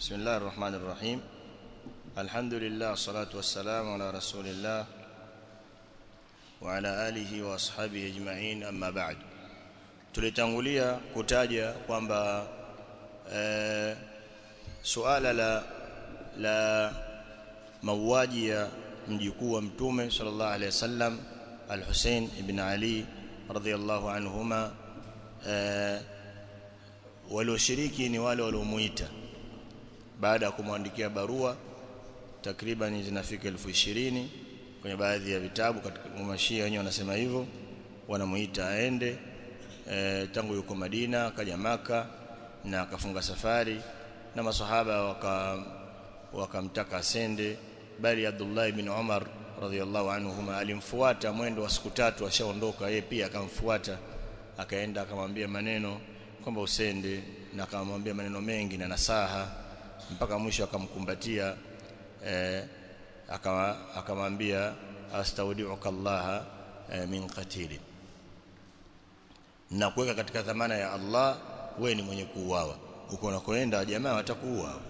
بسم الله الرحمن الرحيم. الحمد لله والصلاة والسلام على رسول الله وعلى آله وأصحابه أجمعين أما بعد. تلتنغلية كتاجة كوانبا سؤال لا لا مواجية من يكوى متومة صلى الله عليه وسلم الحسين بن علي رضي الله عنهما ولو شريكي نوال ولو مويته baada ya kumwandikia barua takriban zinafika elfu ishirini kwenye baadhi ya vitabu katika mashia wenyewe wanasema hivyo wanamuita aende. E, tangu yuko Madina akaja maka na akafunga safari na masahaba waka wakamtaka asende. Bali Abdullah ibn Umar radhiyallahu anhuma alimfuata mwendo wa siku tatu ashaondoka. Yeye pia akamfuata akaenda akamwambia maneno kwamba usende na akamwambia maneno mengi na nasaha mpaka mwisho akamkumbatia eh, akamwambia astaudiuka Allah eh, min qatili. Na kuweka katika dhamana ya Allah we ni mwenye kuuawa. Uko unakoenda jamaa watakuua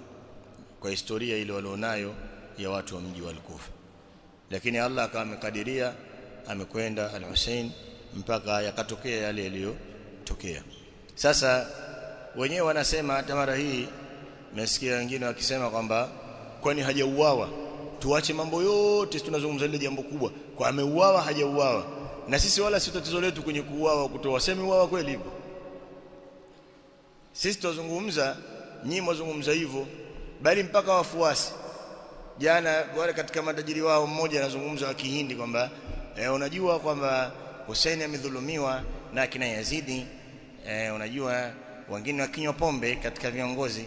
kwa historia ile walionayo ya watu wa mji wa Al-Kufa. Lakini Allah akawa amekadiria amekwenda Al-Hussein mpaka yakatokea yale yaliyotokea. Sasa wenyewe wanasema hata mara hii nasikia wengine wakisema kwamba kwani hajauawa? Tuache mambo yote tunazungumza ile jambo kubwa. Kwa ameuawa hajauawa. Na sisi wala si tatizo letu kwenye kuuawa kutoa. Sema uawa kweli hivyo? Sisi tuzungumza nyinyi mwazungumza hivyo. Bali mpaka wafuasi. Jana wale katika matajiri wao mmoja anazungumza wa Kihindi kwamba e, unajua kwamba Hussein amedhulumiwa na kina Yazidi. E, unajua wengine wakinywa pombe katika viongozi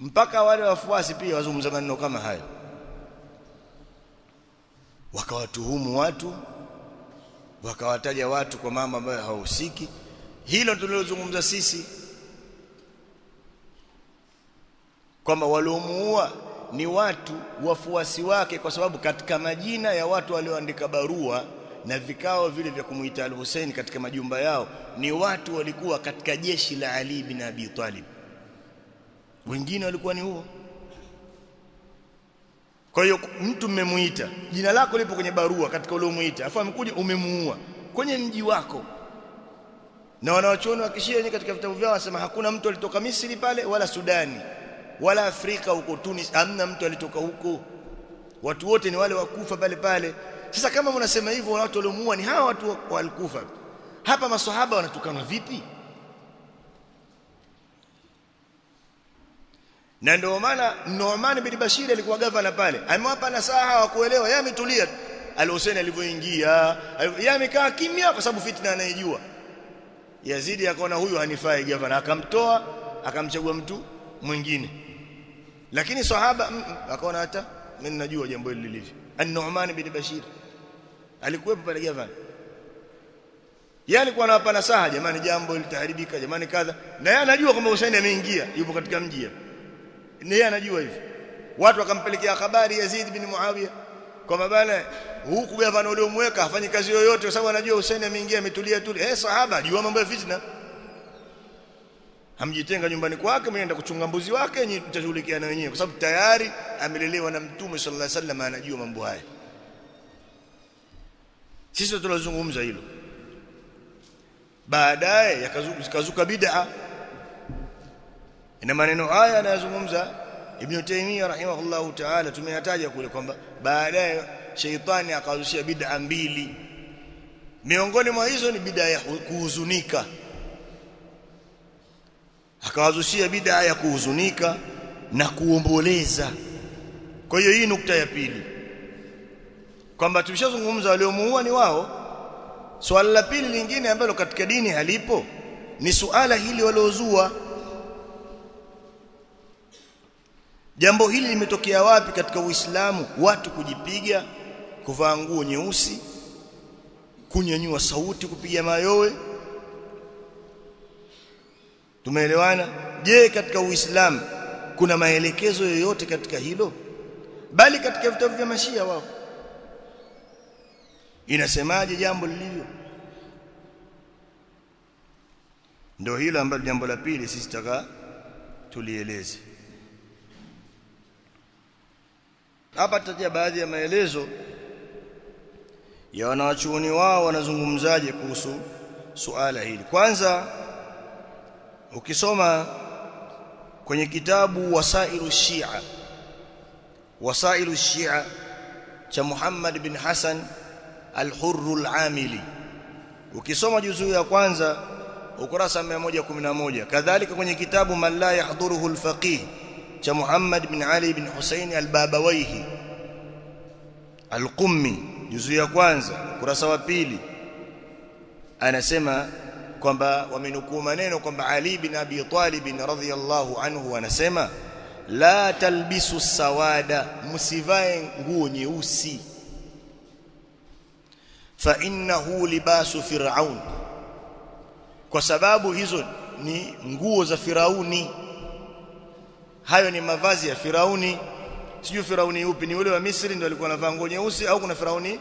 mpaka wale wafuasi pia wazungumza maneno kama hayo. Wakawatuhumu watu wakawataja watu kwa mambo ambayo hawahusiki. Hilo tulilozungumza sisi kwamba waliomuua ni watu wafuasi wake kwa sababu katika majina ya watu walioandika barua na vikao vile vya kumuita al-Hussein katika majumba yao ni watu walikuwa katika jeshi la Ali bin Abi Talib wengine walikuwa ni huo. Kwa hiyo mtu mmemuita jina lako lipo kwenye barua katika ule umuita afa amekuja umemuua kwenye mji wako. Na wanawachuoni wakishia kishia wenyewe katika vitabu vyao wanasema hakuna mtu alitoka Misri pale wala Sudani wala Afrika huko Tunis hamna mtu alitoka huko. Watu wote ni wale wakufa pale pale. Sasa kama mnasema hivyo watu waliomuua ni hawa watu walikufa hapa maswahaba wanatukanwa vipi na ndio maana Nu'man bin Bashir alikuwa gavana pale. Amewapa nasaha wa kuelewa. Yeye ametulia Al-Hussein alivyoingia. Yeye amekaa kimya kwa sababu fitna anayejua Yazidi akaona huyu hanifai gavana akamtoa akamchagua mtu mwingine. Lakini sahaba akaona hata mimi najua jambo hili lilivyo. An-Nu'man bin Bashir. Alikuwepo pale gavana. Yeye alikuwa anawapa nasaha jamani jambo litaharibika jamani kadha. Na yeye anajua kwamba Hussein ameingia yupo katika mji hapa ni yeye anajua hivyo watu wakampelekea habari Yazid bin Muawiya kwamba bana huku gavana uliomweka hafanyi kazi yoyote kwa sababu anajua Hussein ameingia ametulia tuli eh sahaba jua mambo ya fitna. Hamjitenga nyumbani kwake mwenenda kuchunga mbuzi wake nyinyi mtashughulikiana wenyewe. Kwa sababu tayari amelelewa na mtume sallallahu alaihi wasallam anajua mambo haya. Sisi tunazungumza hilo. Baadaye yakazuka bid'a na maneno haya anayozungumza Ibn Taymiyyah rahimahullahu ta'ala tumeyataja kule kwamba baadaye sheitani akazushia bid'a mbili. Miongoni mwa hizo ni bid'a ya kuhuzunika. Akawazushia bid'a ya kuhuzunika na kuomboleza. Kwa hiyo hii nukta ya pili. Kwamba tumeshazungumza waliomuua ni wao. Swala la pili lingine ambalo katika dini halipo ni suala hili waliozua Jambo hili limetokea wapi katika Uislamu? Watu kujipiga, kuvaa nguo nyeusi, kunyanyua sauti, kupiga mayowe. Tumeelewana? Je, katika Uislamu kuna maelekezo yoyote katika hilo? Bali katika vitabu vya Mashia wao inasemaje jambo lilivyo? ndio hilo ambalo jambo la pili sisi taka tulieleze hapa tutajia baadhi ya maelezo ya wanawachuoni wao wanazungumzaje kuhusu suala hili. Kwanza ukisoma kwenye kitabu wasailu shia wasailu shia cha Muhammad bin Hassan al-Hurr al-Amili ukisoma juzuu ya kwanza ukurasa 111 kadhalika kwenye kitabu man la yahduruhu al-faqih cha Muhammad bin Ali bin Hussein al-Babawayhi al-Qummi juzuu ya kwanza ukurasa wa pili. Anasema kwamba wamenukuu maneno kwamba Ali bin Abi Talib radhiyallahu anhu anasema la talbisu sawada msivae nguo nyeusi. Fa innahu libasu fir'aun. Kwa sababu hizo ni nguo za firauni hayo ni mavazi ya firauni. Sijui firauni upi ni ule wa Misri ndio alikuwa anavaa nguo nyeusi au kuna firauni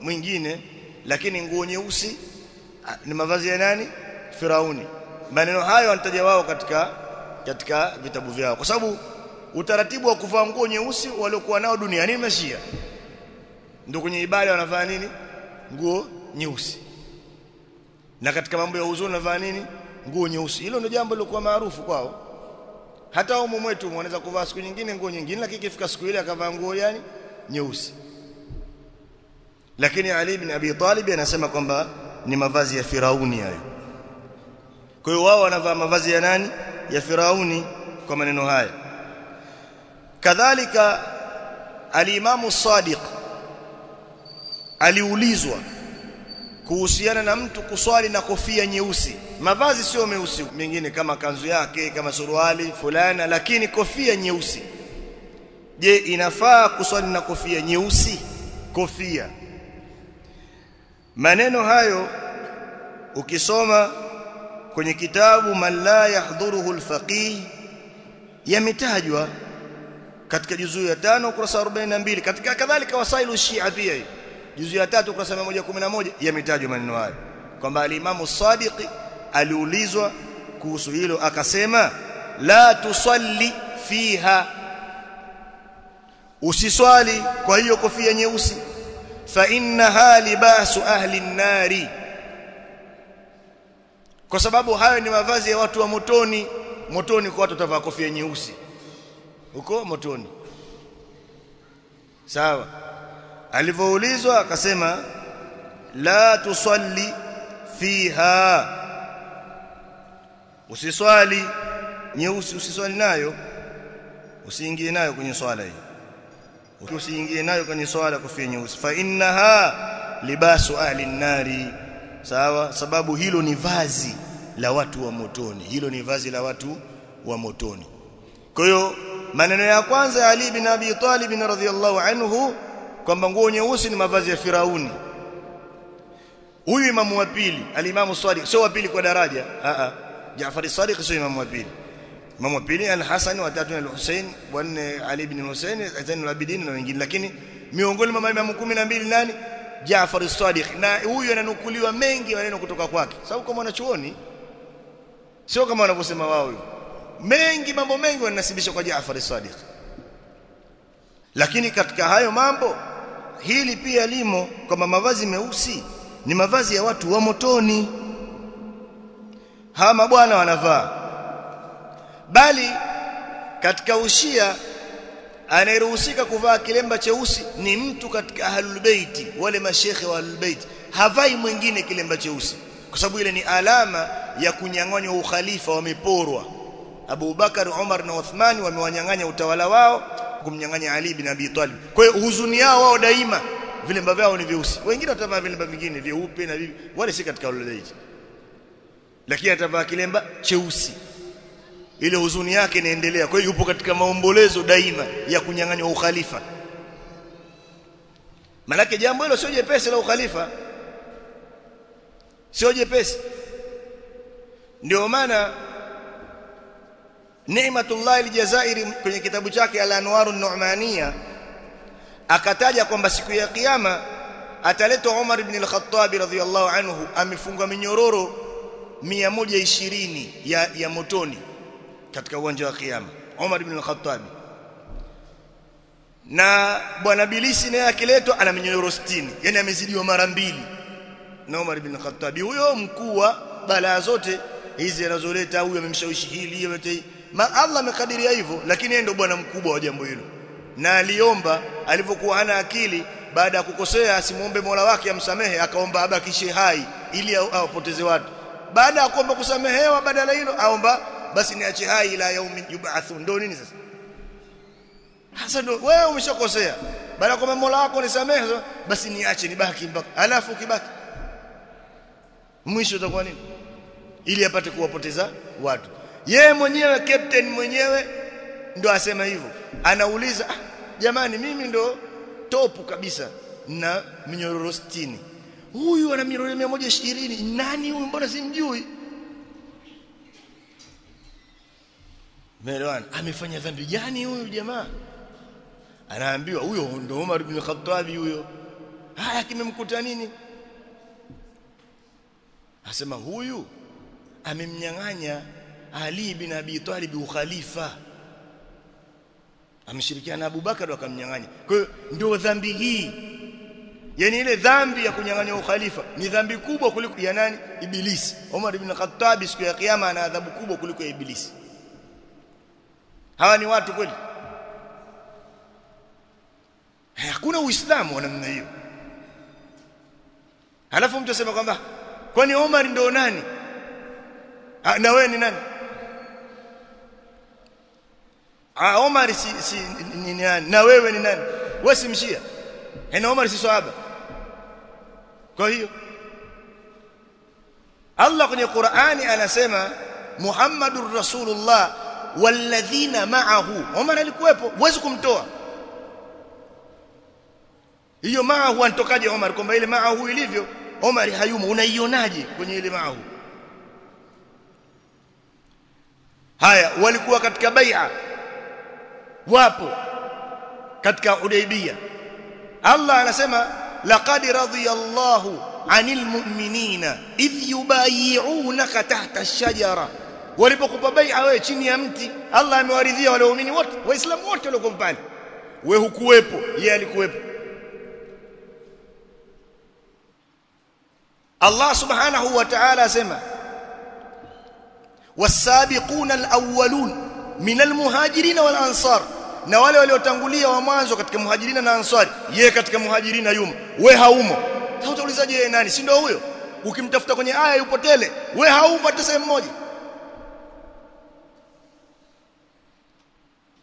mwingine? Lakini nguo nyeusi ni mavazi ya nani? Firauni. Maneno hayo wanataja wao katika katika vitabu vyao. Kwa sababu utaratibu wa kuvaa nguo nyeusi waliokuwa nao duniani mashia ndio kwenye ibada wanavaa nini? Nguo nyeusi. Na katika mambo ya huzuni wanavaa nini? Nguo nyeusi. Hilo ndio jambo lilokuwa maarufu kwao hata umu mwetu wanaweza kuvaa siku nyingine nguo nyingine lakini kifika siku ile akavaa nguo yani nyeusi. Lakini Ali ibn Abi Talib anasema kwamba ni mavazi ya Firauni hayo. Kwa hiyo wao wanavaa mavazi ya nani? Ya Firauni kwa maneno haya. Kadhalika alimamu Sadiq aliulizwa kuhusiana na mtu kuswali na kofia nyeusi mavazi sio meusi mengine kama kanzu yake kama suruali fulana lakini kofia nyeusi. Je inafaa kuswali na kofia nyeusi? Kofia. Maneno hayo ukisoma kwenye kitabu man la yahdhuruhu alfaqih yametajwa katika juzuu ya 5 kurasa 42 katika kadhalika wasailu shia pia juzuu ya 3 ukurasa 111 yametajwa maneno hayo. Kwamba al-Imam Sadiq aliulizwa kuhusu hilo akasema la tusalli fiha. Usiswali kwa hiyo kofia nyeusi. Fa innaha libasu ahli an-nari kwa sababu hayo ni mavazi ya watu wa motoni. Motoni kwa watu watavaa kofia nyeusi. Huko motoni. Sawa. Alivoulizwa akasema la tusalli fiha usiswali nyeusi usiswali nayo. Usiingie nayo kwenye swala hii. Usiingie nayo kwenye swala kufia nyeusi. Fa innaha libasu ahli nari sawa? Sababu hilo ni vazi la watu wa motoni. Hilo ni vazi la watu wa motoni. Kwa hiyo maneno ya kwanza ya Ali bin Abi Talib radhiyallahu anhu kwamba nguo nyeusi ni mavazi ya Firauni. Huyu imamu wa pili alimamu swali sio wa pili kwa daraja. A a Jaafar Sadiq sio imamu wa pili. Imamu wa pili al-Hasan wa tatu al-Hussein wa nne Ali ibn Hussein Zain al-Abidin na wengine. Lakini miongoni mwa maimamu 12 nani? Jaafar Sadiq. Na huyu ananukuliwa mengi maneno kutoka kwake. Sababu kama wanachuoni sio kama wanavyosema wao hivyo mengi mambo mengi wanasibisha kwa Jaafar Sadiq. Lakini katika hayo mambo hili pia limo kwamba mavazi meusi ni mavazi ya watu wa motoni hawa mabwana wanavaa. Bali katika ushia anayeruhusika kuvaa kilemba cheusi ni mtu katika ahlul baiti wale mashekhe wa ahlul baiti havai mwingine kilemba cheusi kwa sababu ile ni alama ya kunyang'anywa ukhalifa wameporwa. Abu Bakar Umar na Uthmani wamewanyang'anya utawala wao kumnyang'anya Ali bin Abi Talib. Kwa hiyo huzuni yao wao daima vilemba vyao ni vyeusi. Wengine watavaa vilemba vingine vyeupe na vivi wale si katika ahlul lakini atavaa kilemba cheusi. Ile huzuni yake inaendelea. Kwa hiyo yupo katika maombolezo daima ya kunyang'anywa ukhalifa. Manake jambo hilo sio jepesi la ukhalifa. Sio jepesi. Ndio maana Ni'matullah aljazairi kwenye kitabu chake Al-Anwar an-Nu'maniyah akataja kwamba siku ya kiyama ataletwa Umar ibn al-Khattab radhiyallahu anhu amefunga minyororo 120 ya, ya motoni katika uwanja wa kiyama Umar ibn al-Khattab. Na bwana bilisi naye akiletwa ana minyororo 60 yani amezidiwa mara mbili. Na Umar ibn al-Khattab. Huyo mkuu wa balaa zote hizi anazoleta huyo amemshawishi hili yote. Ma Allah amekadiria hivyo lakini yeye ndio bwana mkubwa wa jambo hilo. Na aliomba alivyokuwa hana akili baada ya kukosea asimuombe Mola wake amsamehe akaomba abakishe hai ili awapoteze watu baada ya kuomba kusamehewa badala hilo aomba basi niache hai ila yaumi yub'athun ndio nini sasa? Hasa ndio wewe umeshakosea. Baada ya kuomba Mola wako nisamehe basi niache nibaki mpaka. Alafu kibaki mwisho utakuwa nini? Ili apate kuwapoteza watu. Yeye mwenyewe captain mwenyewe ndo asema hivyo. Anauliza ah, jamani mimi ndo topu kabisa na mnyororo 60 huyu ana moja 120 nani huyu? Mbona simjui? Melwan amefanya dhambi gani huyu jamaa? Anaambiwa huyo ndo Umar ibn Khattab huyo. Haya kimemkuta nini? Asema huyu amemnyang'anya Ali bin Abi Talib ukhalifa. Ameshirikiana na Abu Bakar wakamnyang'anya. kwa hiyo ndio dhambi hii yani ile dhambi ya kunyang'anya ukhalifa ni dhambi kubwa kuliko ya nani? Ibilisi. Umar ibn Khattab siku ya kiyama ana adhabu kubwa kuliko ya ibilisi. Hawa ni watu kweli? Hakuna uislamu wa namna hiyo. Halafu mtu asema kwamba kwani Omar ndio nani? Na wewe ni nani? Ah Omar si, si ni nani? Na wewe ni nani? Wewe si mshia? Na Omar si sahaba kwa hiyo Allah kwenye Qur'ani anasema Muhammadur Rasulullah walladhina ma'ahu Omar alikuwepo huwezi kumtoa hiyo ma'ahu antokaje Omar kwamba ile ma'ahu ilivyo Omar hayumo unaionaje kwenye ile ma'ahu haya walikuwa katika bai'a wapo katika Hudaybiyah Allah anasema laqad radiyallahu 'anil mu'minina idh yubayyi'unaka tahta ash-shajara. Walipokupa bai'a wewe chini ya mti Allah amewaridhia wale waumini wote waislamu wote walio pale wewe hukuwepo yeye alikuwepo. Allah subhanahu wa ta'ala asema was-sabiquna al-awwalun min al-muhajirin wal-ansar na wale waliotangulia wa mwanzo katika muhajirina na ansari yeye katika muhajirina yumo. We haumo. Utaulizaje yeye nani? Si ndio huyo? Ukimtafuta kwenye aya yupo tele. We haumo hata sehemu moja.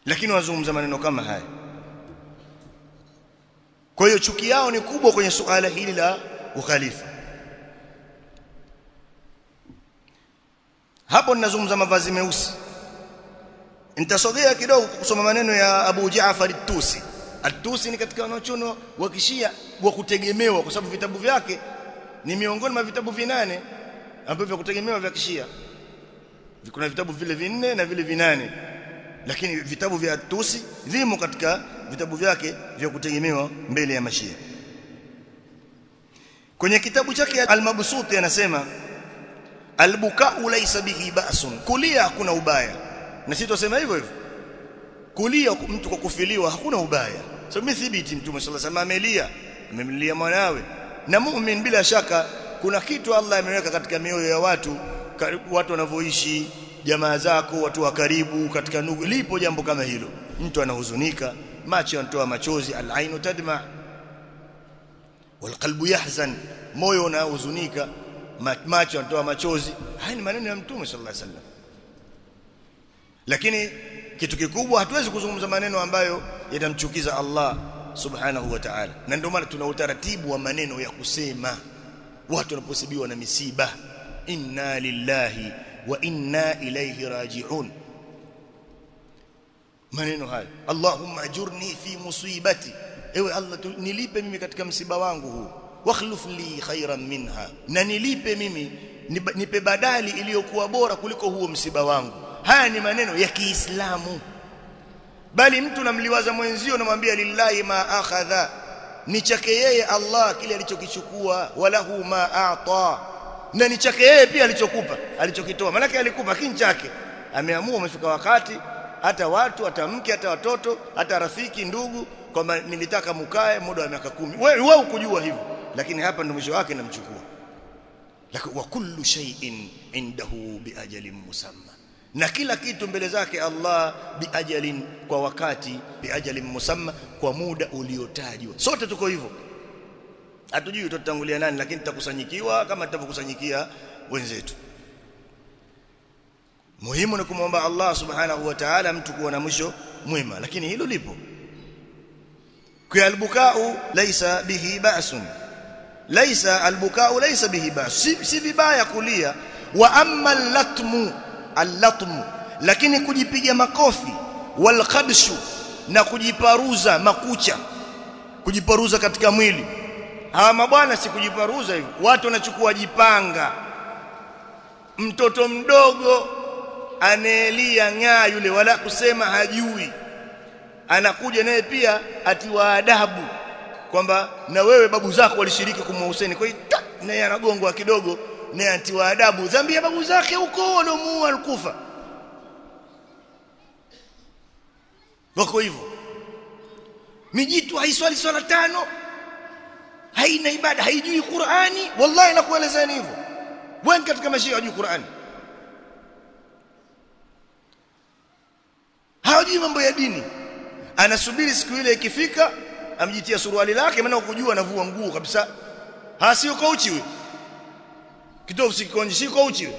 Lakini wazungumza maneno kama haya. Kwa hiyo chuki yao ni kubwa kwenye suala hili la ukhalifa. Hapo ninazungumza mavazi meusi nitasogea kidogo kusoma maneno ya Abu Jaafar at-Tusi. at-Tusi ni katika wanachuno wa kishia wa kutegemewa kwa sababu vitabu vyake ni miongoni mwa vitabu vinane ambavyo vya kutegemewa vya kishia. Kuna vitabu vile vinne na vile vinane. Lakini vitabu vya Tusi vimo katika vitabu vyake vya kutegemewa mbele ya mashia. Kwenye kitabu chake al-Mabsuti anasema al-buka'u laysa bihi ba'sun. Kulia hakuna ubaya na sisi tusema hivyo hivyo. Kulia mtu kwa kufiliwa hakuna ubaya. So mithibiti mtume sallallahu alaihi wasallam amelia. Amemlia mwanawe. Na muumini bila shaka kuna kitu Allah ameweka katika mioyo ya watu watu wanavyoishi jamaa zako watu wa karibu katika ndugu. Lipo jambo kama hilo. Mtu anahuzunika macho yanatoa machozi al-ainu tadma. Walqalbu yahzan. Moyo unahuzunika macho yanatoa machozi. Haya ni maneno ya mtume sallallahu alaihi wasallam lakini kitu kikubwa hatuwezi kuzungumza maneno ambayo yatamchukiza Allah subhanahu wa ta'ala. Na ndio maana tuna utaratibu wa maneno ya kusema. Watu wanaposibiwa na misiba inna lillahi wa inna ilayhi raji'un. Maneno haya Allahumma ajurni fi musibati. Ewe Allah nilipe mimi katika msiba wangu huu. Wakhluf li khairan minha. Na nilipe mimi nipe badali iliyokuwa bora kuliko huo msiba wangu haya ni maneno ya Kiislamu. Bali mtu namliwaza mwenzio namwambia lillahi ma akhadha. Ni chake yeye Allah kile alichokichukua walahu ma a'ta. Na ni chake yeye pia alichokupa alichokitoa. Maana alikupa kin chake. Ameamua umefika wakati hata watu hata mke hata watoto hata rafiki ndugu kwamba nilitaka mkae muda wa miaka kumi. Wewe wewe ukujua hivyo lakini hapa ndio mwisho wake namchukua. Lakini wa kullu shay'in indahu biajalin musamma na kila kitu mbele zake Allah biajalin kwa wakati biajalin musamma kwa muda uliotajwa. Sote tuko hivyo. Hatujui tutatangulia nani lakini tutakusanyikiwa kama tutavyokusanyikia wenzetu. Muhimu ni kumwomba Allah subhanahu wa ta'ala mtu kuwa na mwisho mwema. Lakini hilo lipo. Kwa albukau laysa bihi ba'sun. Laysa albukau laysa bihi ba'sun. Si, si vibaya kulia. Wa amma allatmu allatmu lakini kujipiga makofi walqabshu na kujiparuza makucha kujiparuza katika mwili. Hawa mabwana si kujiparuza hivi. Watu wanachukua jipanga. Mtoto mdogo anaelia ng'aa yule wala kusema hajui. Anakuja naye pia atiwa adabu kwamba na wewe babu zako walishiriki kumwa Hussein kwa hiyo naye anagongwa kidogo naye atiwa adabu dhambi ya babu zake huko waliomuua alkufa. Wako hivyo. Mijitu haiswali swala tano haina ibada haijui Qur'ani. Wallahi nakuelezeni hivyo. Wengi katika mashia hawajui Qur'ani. Hawajui mambo ya dini. Anasubiri siku ile ikifika amjitia suruali lake maana kujua anavua nguo kabisa. Hasi kauchi kitovu kauchi huyo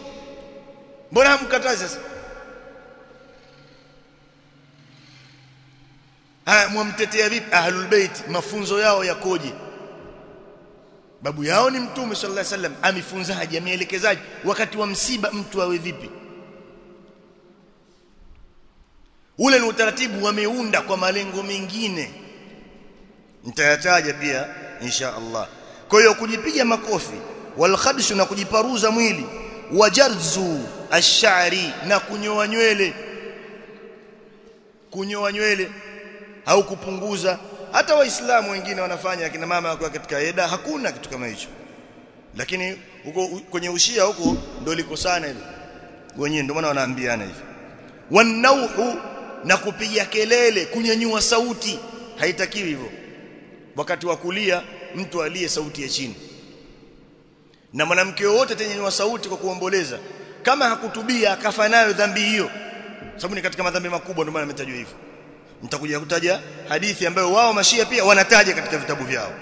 mbona hamkatazi sasa? Haya mwamtetea vipi ahlul bait? Mafunzo yao yakoje? Babu yao ni mtume sallallahu alaihi wasallam. Amifunzaje ameelekezaje? Wakati wa msiba mtu awe vipi? Ule ni utaratibu wameunda kwa malengo mengine. Nitayataja pia insha Allah. Kwa hiyo kujipiga makofi walkhadshu na kujiparuza mwili. Wajarzu ash'ari na kunyoa nywele. Kunyoa nywele au kupunguza hata waislamu wengine wanafanya akina mama wakiwa katika eda hakuna kitu kama hicho. Lakini huko kwenye ushia huko ndio liko sana hilo. Wenyewe ndio maana wanaambiana hivi. Wanauhu na kupiga kelele kunyanyua sauti. Haitakiwi hivyo. Wakati wa kulia mtu aliye sauti ya chini na mwanamke wote ni sauti kwa kuomboleza. Kama hakutubia akafa nayo dhambi hiyo. Sababu ni katika madhambi makubwa ndio maana ametajwa hivyo. Mtakuja kutaja hadithi ambayo wao mashia pia wanataja katika vitabu vyao.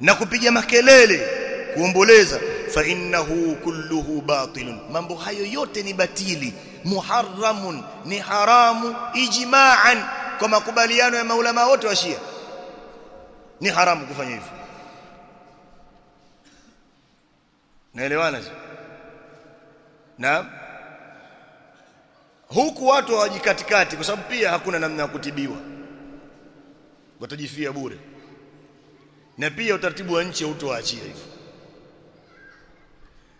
Na kupiga makelele kuomboleza fa innahu kulluhu batilun. Mambo hayo yote ni batili muharramun ni haramu ijma'an kwa makubaliano ya maulama wote wa Shia. Ni haramu kufanya hivyo naelewana na huku watu hawajikatikati kwa sababu pia hakuna namna ya kutibiwa. Watajifia bure. Na pia utaratibu wa nchi hautoachia hivyo.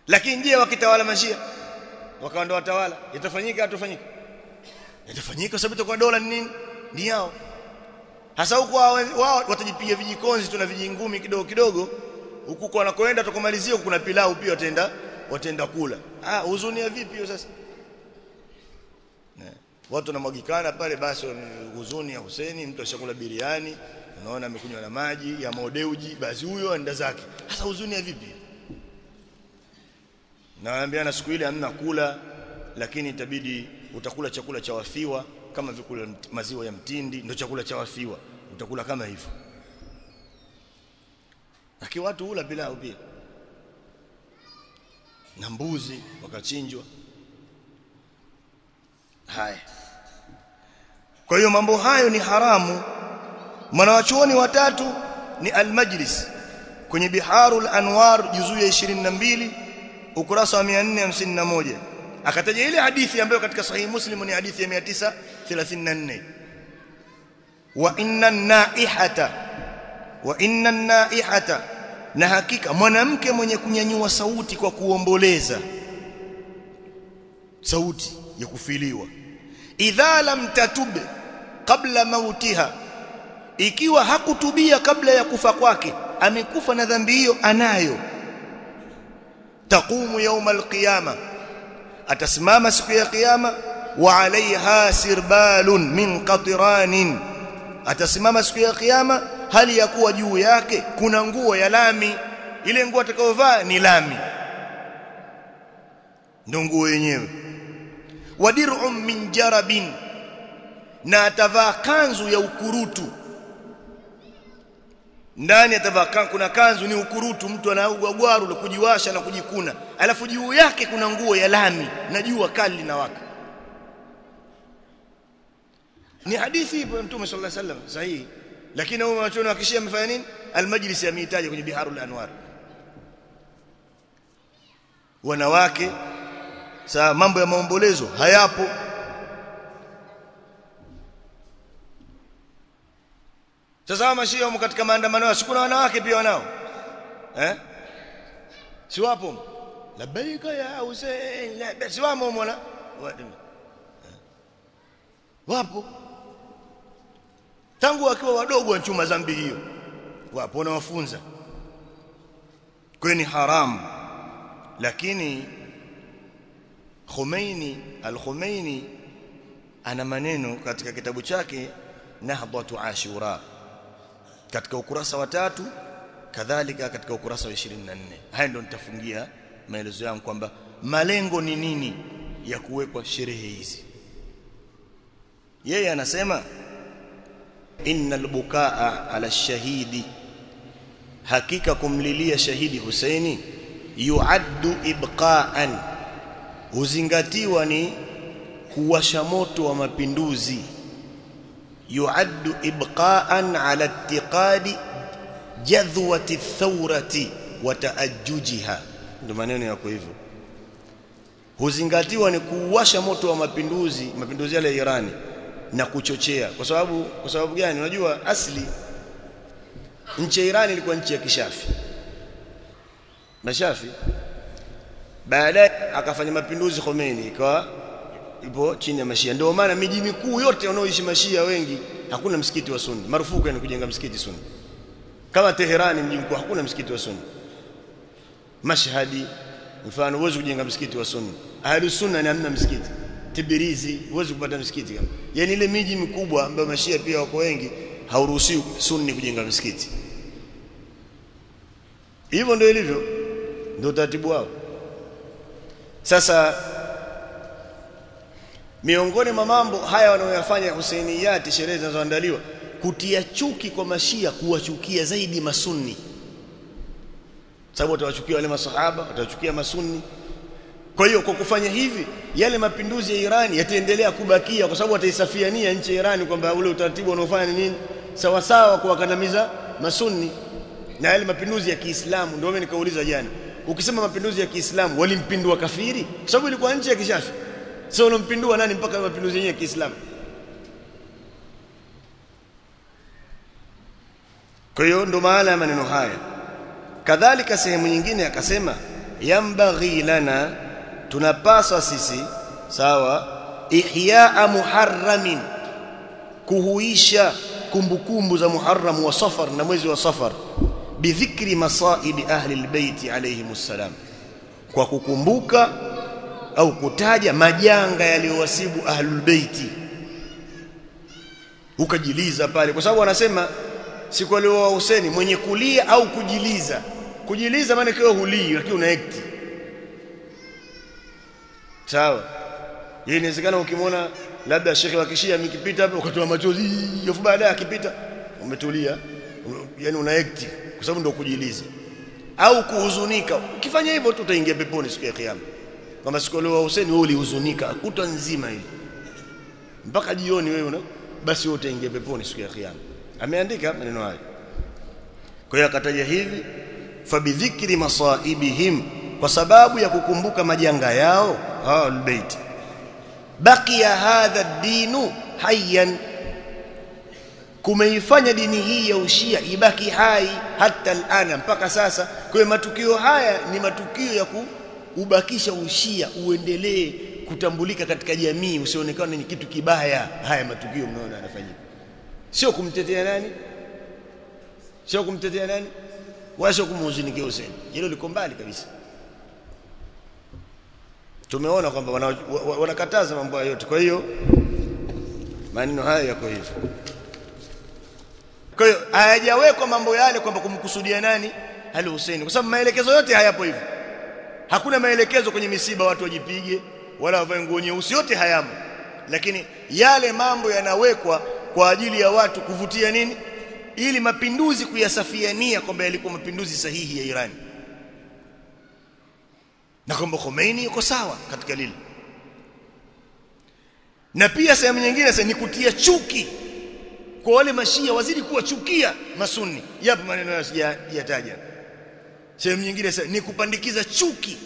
Lakini je wakitawala mashia? Wakawa ndio watawala? Itafanyika hatofanyika itafanyika kwa sababu itakuwa dola ni nini? Ni yao. Hasa huko wao watajipiga vijikonzi tu na vijingumi kidogo kidogo huku kwa wanakoenda tukomalizia kuna pilau pia watenda watenda kula. Ah huzuni ya vipi sasa? Ne. watu wanamwagikana pale basi huzuni ya Huseni mtu ashakula biriani unaona amekunywa na maji ya modeuji basi huyo anda zake. Sasa huzuni ya vipi? Na siku ile hamna kula lakini itabidi utakula chakula cha wafiwa kama vikula maziwa ya mtindi ndio chakula cha wafiwa. Utakula kama hivyo lakini watu hula pilau pia na mbuzi wakachinjwa. Haya. Kwa hiyo mambo hayo ni haramu. Mwanawachuoni watatu ni al-majlis. Kwenye biharul anwar juzuu ya 22 ukurasa wa 451 akataja ile hadithi ambayo katika sahihi muslim ni hadithi ya 934 wa inna naihata wa inna naihata na hakika mwanamke mwenye kunyanyua sauti kwa kuomboleza sauti ya kufiliwa. Idha lam tatub kabla mautiha ikiwa hakutubia kabla ya kufa kwake amekufa na dhambi hiyo anayo. Taqumu yawm alqiyama atasimama siku ya kiyama wa alaiha sirbalun min qatiranin atasimama siku ya kiyama hali ya kuwa juu yake kuna nguo ya lami. Ile nguo atakayovaa ni lami. Ndio nguo yenyewe. Wadir'un min jarabin na atavaa kanzu ya ukurutu. Ndani atavaa kuna kanzu ni ukurutu. Mtu anaugwagwaru na kujiwasha na kujikuna. Alafu juu yake kuna nguo ya lami na jua kali linawaka. Ni hadithi ipo mtume sallallahu alaihi wasallam sahihi lakini wao wanachoona wakishia amefanya nini? Almajlis yamehitaji kwenye biharul anwar. Wanawake saa mambo ya maombolezo hayapo. Sasa mashia wamo katika maandamano yao. Sikuna wanawake pia wanao? Eh? Si wapo? Labaika ya Hussein si wamo mwana? Wapo tangu wakiwa wadogo anachuma dhambi hiyo. Wapo na wafunza. Kweni haramu. Lakini Khomeini al-Khomeini ana maneno katika kitabu chake Nahdhatu Ashura. Katika ukurasa wa tatu kadhalika katika ukurasa wa 24 haya ndio nitafungia maelezo yangu kwamba malengo ni nini ya kuwekwa sherehe hizi. Yeye anasema innal bukaa ala shahidi. Hakika kumlilia shahidi Husaini yuaddu ibqa'an. Huzingatiwa ni kuwasha moto wa mapinduzi. Yuaddu ibqa'an ala ittiqadi jadhwati thawrati wa taajjujiha. Ndio maneno yako hivyo. Huzingatiwa ni kuwasha moto wa mapinduzi mapinduzi yale ya Irani na kuchochea. Kwa sababu kwa sababu gani? Unajua asli nchi ya Iran ilikuwa nchi ya kishafi. Mashafi baadaye akafanya mapinduzi Khomeini ikawa ipo chini ya mashia. Ndio maana miji mikuu yote wanaoishi mashia wengi hakuna msikiti wa sunni. Marufuku yani kujenga msikiti sunni. Kama Teherani mji mkuu hakuna msikiti wa sunni. Mashhadi mfano uwezo kujenga msikiti wa sunni. Ahli sunna ni hamna msikiti Tibirizi uweze kupata msikiti kama. Yani ile miji mikubwa ambayo mashia pia wako wengi hauruhusiwi sunni kujenga msikiti. Hivyo ndio ilivyo ndio utaratibu wao. Sasa miongoni mwa mambo haya wanayoyafanya Husainiyati sherehe zinazoandaliwa kutia chuki kwa mashia kuwachukia zaidi masunni. Sababu watawachukia wale masahaba watawachukia masunni kwa hiyo kwa kufanya hivi yale mapinduzi ya Irani yataendelea kubakia kwa sababu wataisafiania nchi ya Irani kwamba ule utaratibu wanaofanya ni nini? Sawa sawa kuwakandamiza masunni na yale mapinduzi ya Kiislamu. Ndio mimi nikauliza jana ukisema mapinduzi ya Kiislamu walimpindua kafiri? Kwa sababu ilikuwa nchi ya kishafi. Sio unampindua nani mpaka mapinduzi yenyewe ya Kiislamu? Kwa hiyo ndo maana ya maneno haya. Kadhalika sehemu nyingine akasema yambaghi lana tunapaswa sisi sawa ihyaa muharramin kuhuisha kumbukumbu za muharram wa safar na mwezi wa safar bidhikri masaibi ahli albayt alayhimus salam kwa kukumbuka au kutaja majanga yaliyowasibu ahlul baiti ukajiliza pale kwa sababu wanasema siku alioa Huseni mwenye kulia au kujiliza. Kujiliza maana kiwa hulii lakini una sawa. Yeye inawezekana ukimwona labda shekhe wa kishia amekipita hapo ukatoa machozi yofu baadaye akipita umetulia. Yani una act kwa sababu ndio kujiliza au kuhuzunika. Ukifanya hivyo tu utaingia peponi siku ya kiyama. Kama siku leo Hussein wewe ulihuzunika kuta nzima hivi. Mpaka jioni wewe una basi wewe utaingia peponi siku ya kiyama. Ameandika maneno hayo. Kwa hiyo akataja hivi fabidhikri masaibihim kwa sababu ya kukumbuka majanga yao albayt baqiya hadha ad-dinu hayyan. Kumeifanya dini hii ya ushia ibaki hai hata alana mpaka sasa. Kwa matukio haya ni matukio ya kuubakisha ushia uendelee kutambulika katika jamii usionekane ni kitu kibaya. Haya matukio mnaona yanafanyika. Sio kumtetea nani? Sio kumtetea nani? Wala sio kumhuzunikia Hussein hilo liko mbali kabisa tumeona kwamba wanakataza mambo yote. Kwa hiyo maneno haya yako hivyo. Kwa hiyo hayajawekwa mambo yale kwamba kumkusudia nani? Ali Hussein. Kwa sababu maelekezo yote hayapo hivyo. Hakuna maelekezo kwenye misiba watu wajipige wala wavae nguo nyeusi yote hayamo. Lakini yale mambo yanawekwa kwa ajili ya watu kuvutia nini? Ili mapinduzi kuyasafiania kwamba yalikuwa mapinduzi sahihi ya Iran na kwamba Khomeini yuko sawa katika lile. Na pia sehemu nyingine sasa ni kutia chuki. Kwa wale mashia wazidi kuwachukia masuni yapo maneno yataja. Sehemu nyingine sasa ni kupandikiza chuki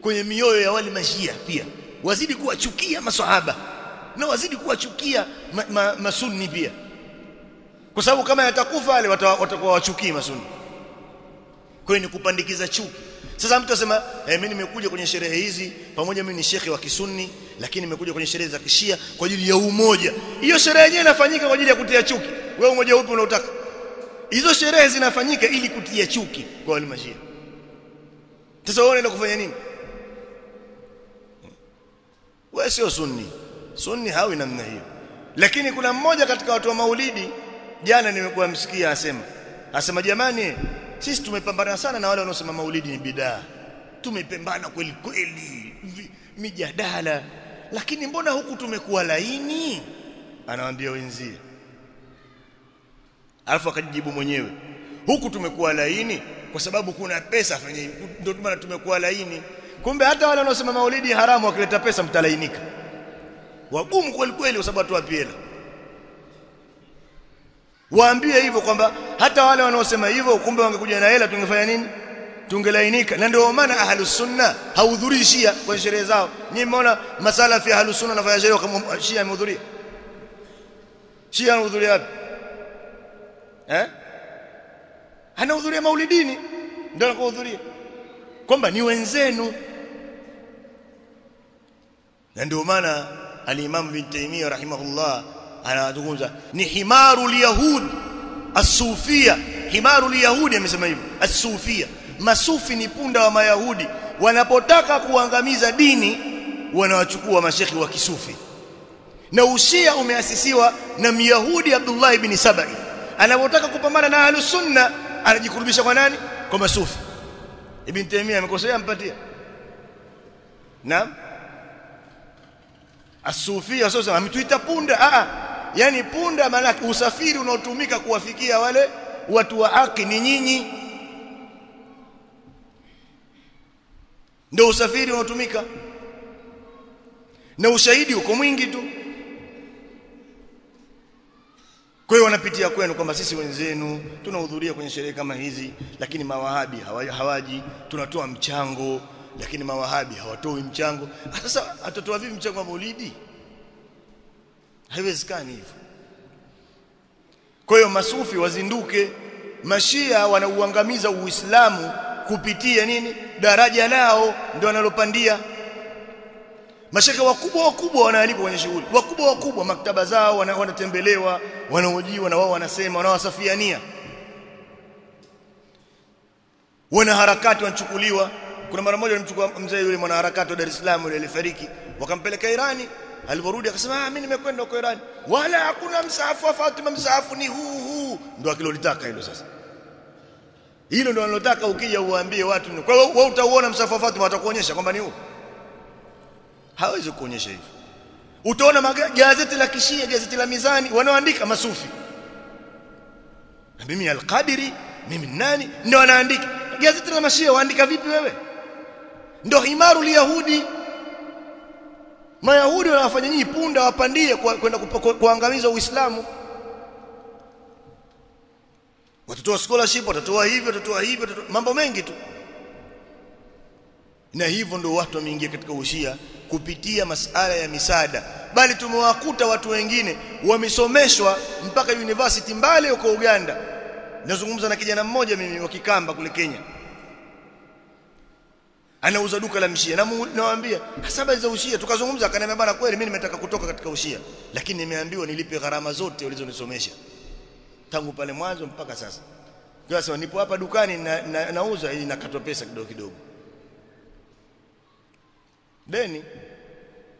kwenye mioyo ya wale mashia pia. Wazidi kuwachukia maswahaba. Na wazidi kuwachukia ma, ma, masunni pia. Kwa sababu kama yatakufa wale watakuwa wachukii masunni. Kwa hiyo ni kupandikiza chuki sasa mtu asema eh, mimi nimekuja kwenye sherehe hizi pamoja mimi ni shekhi wa kisunni lakini nimekuja kwenye sherehe za kishia kwa ajili ya umoja. Hiyo sherehe yenyewe inafanyika kwa ajili ya kutia chuki. Wewe umoja upi unaotaka? Hizo sherehe zinafanyika ili kutia chuki kwa walimashia sasa wewe unaenda kufanya nini? Wewe sio sunni. Sunni hawi namna hiyo. Lakini kuna mmoja katika watu wa maulidi jana nimekuwa msikia asema. Asema jamani sisi tumepambana sana na wale wanaosema maulidi ni bidaa. Tumepambana kweli kweli mijadala. Lakini mbona huku tumekuwa laini? Anawaambia wenzie. Alafu akajibu mwenyewe huku tumekuwa laini kwa sababu kuna pesa fanye ndio maana tumekuwa laini. Kumbe hata wale wanaosema maulidi haramu wakileta pesa mtalainika. Wagumu kweli kweli kwa sababu watu wapiela waambie hivyo kwamba hata wale wanaosema hivyo kumbe wangekuja na hela tungefanya nini? Tungelainika. Na ndio maana ahlus sunna hahudhurii shia kwenye sherehe zao. Nyinyi mmeona masalafi ahlus sunna nafanya sherehe kama shia amehudhuria. Shia anahudhuria wapi? Eh? Anahudhuria maulidini. Ndio anakuhudhuria kwamba ni wenzenu. Na ndio maana al-Imam Ibn Taymiyyah rahimahullah anazungumza. Ni himaru yahud asufia himaru yahudi amesema hivyo as-sufia. Masufi ni punda wa mayahudi. Wanapotaka kuangamiza dini wanawachukua mashekhi wa kisufi. Na ushia umeasisiwa na myahudi Abdullah ibn Sabai. Anapotaka kupambana na ahlusunna anajikurubisha kwa nani? Kwa masufi. Ibn Taymiyyah amekosea ampatia naam. Asufia sasa ametuita punda. A a yani punda maana usafiri unaotumika kuwafikia wale watu wa haki ni nyinyi. Ndio usafiri unaotumika. Na ushahidi uko mwingi tu. Kwa hiyo wanapitia kwenu kwamba sisi wenzenu tunahudhuria kwenye sherehe kama hizi lakini mawahabi hawaji. Tunatoa mchango lakini mawahabi hawatoi mchango. Sasa atatoa vipi mchango wa maulidi haiwezekani hivyo. Kwa hiyo masufi wazinduke. Mashia wanauangamiza uislamu kupitia nini? Daraja lao ndio wanalopandia. Mashaka wakubwa wakubwa wanaalikwa kwenye shughuli. Wakubwa wakubwa maktaba zao wanatembelewa wanaojiwa na wao wanasema wanawasafiania wanaharakati wanachukuliwa. Kuna mara moja walimchukua mzee yule mwanaharakati wa Dar es Salaam yule alifariki. Wakampeleka Irani aliporudi akasema ah mimi nimekwenda huko Iran wala hakuna msaafu wa Fatima msaafu ni huu huu. Ndio akilolitaka hilo sasa. Hilo ndio analotaka ukija uwaambie watu ni kwa wewe utauona msaafu wa Fatima watakuonyesha kwamba ni huu. Hawezi kuonyesha hivyo. Utaona gazeti la kishia gazeti la mizani wanaoandika masufi. Mimi al-Qadiri mimi nani? Ndio wanaandika. Gazeti la mashia waandika vipi wewe? Ndio himaru yahudi mayahudi wanawafanya nyinyi punda wapandie kwenda kuangamiza uislamu. Watatoa scholarship watatoa hivyo watatoa hivyo mambo mengi tu. Na hivyo ndio watu wameingia katika ushia kupitia masala ya misaada. Bali tumewakuta watu wengine wamesomeshwa mpaka university mbali huko Uganda. Nazungumza na kijana mmoja mimi wa Kikamba kule Kenya anauza duka la mshia. Na nawaambia hasaba za ushia. Tukazungumza akaniambia bana kweli mimi nimetaka kutoka katika ushia. Lakini nimeambiwa nilipe gharama zote ulizonisomesha tangu pale mwanzo mpaka sasa. Kwa sababu nipo hapa dukani na, na, nauza ili nakatwa pesa kidogo kidogo. Deni.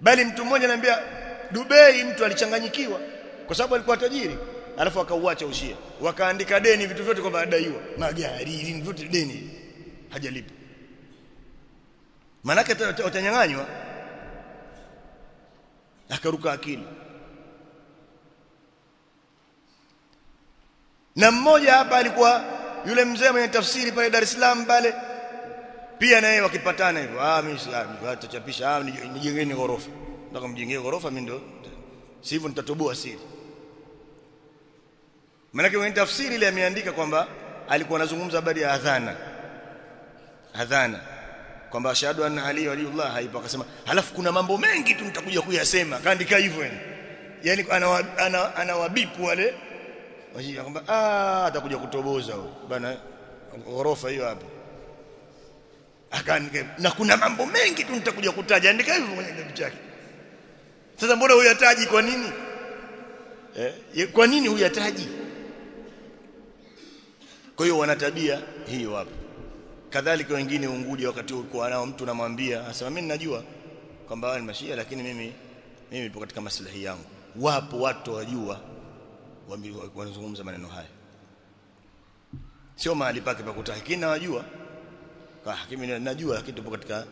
Bali mtu mmoja ananiambia Dubai mtu alichanganyikiwa. Kwa sababu alikuwa tajiri. Alafu akauacha ushia. Wakaandika deni vitu vyote kwamba adaiwa. Magari vitu deni. Hajalipa manake watanyang'anywa akaruka akili. Na mmoja hapa alikuwa yule mzee mwenye tafsiri pale Dar es Salaam pale. Pia naye wakipatana hivyo. Ah mimi watachapisha ah nijengeni ghorofa. Nataka mjengee ghorofa mimi ndio si hivyo nitatoboa siri. Maana mwenye tafsiri ile ameandika kwamba alikuwa anazungumza habari ya adhana. Adhana kwamba ashhadu anna ali waliullah haipo akasema halafu kuna mambo mengi tu nitakuja kuyasema. Kaandika hivyo yani. Yani anawabipu ana, ana wale. Wajia kwamba ah atakuja kutoboza huyo bana ghorofa hiyo hapo. Akaandika na kuna mambo mengi tu nitakuja kutaja. Andika hivyo kwenye kitabu chake. Sasa mbona huyataji? Kwa nini? Eh kwa nini huyataji? Kwa hiyo wana tabia hiyo hapo kadhalika wengine Unguja wakati ulikuwa nao mtu namwambia anasema mimi ninajua kwamba wao ni mashia lakini mimi mimi nipo katika maslahi yangu. Wapo watu wajua wanazungumza maneno haya. Sio mahali pake pa kutahiki kwa hakimi najua lakini tupo katika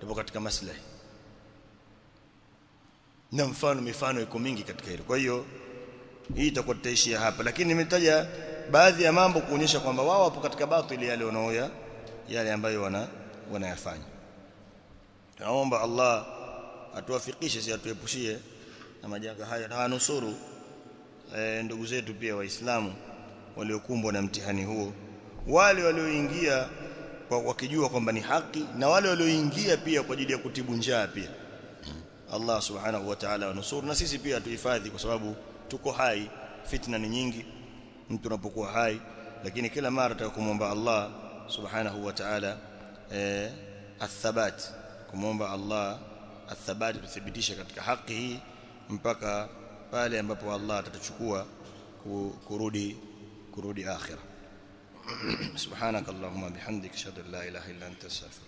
tupo katika maslahi. Na mfano mifano iko mingi katika hilo. Kwa hiyo hii itakuwa tutaishia hapa. Lakini nimetaja baadhi ya mambo kuonyesha kwamba wao wapo katika batili yale wanaoya yale ambayo wana wanayafanya. Naomba Allah atuwafikishe si atuepushie na majanga haya na nusuru e, ndugu zetu pia waislamu waliokumbwa na mtihani huo. Wale walioingia kwa wakijua kwamba ni haki na wale walioingia pia kwa ajili ya kutibu njaa pia. Allah subhanahu wa ta'ala wanusuru na sisi pia tuhifadhi kwa sababu tuko hai fitna ni nyingi mtu unapokuwa hai lakini kila mara tutakumwomba Allah subhanahu wa ta'ala eh, athabat kumwomba Allah athabat tuthibitishe katika haki hii mpaka pale ambapo Allah atatuchukua kurudi kurudi akhira subhanakallahumma bihamdika ashhadu an la ilaha illa anta astaghfiruka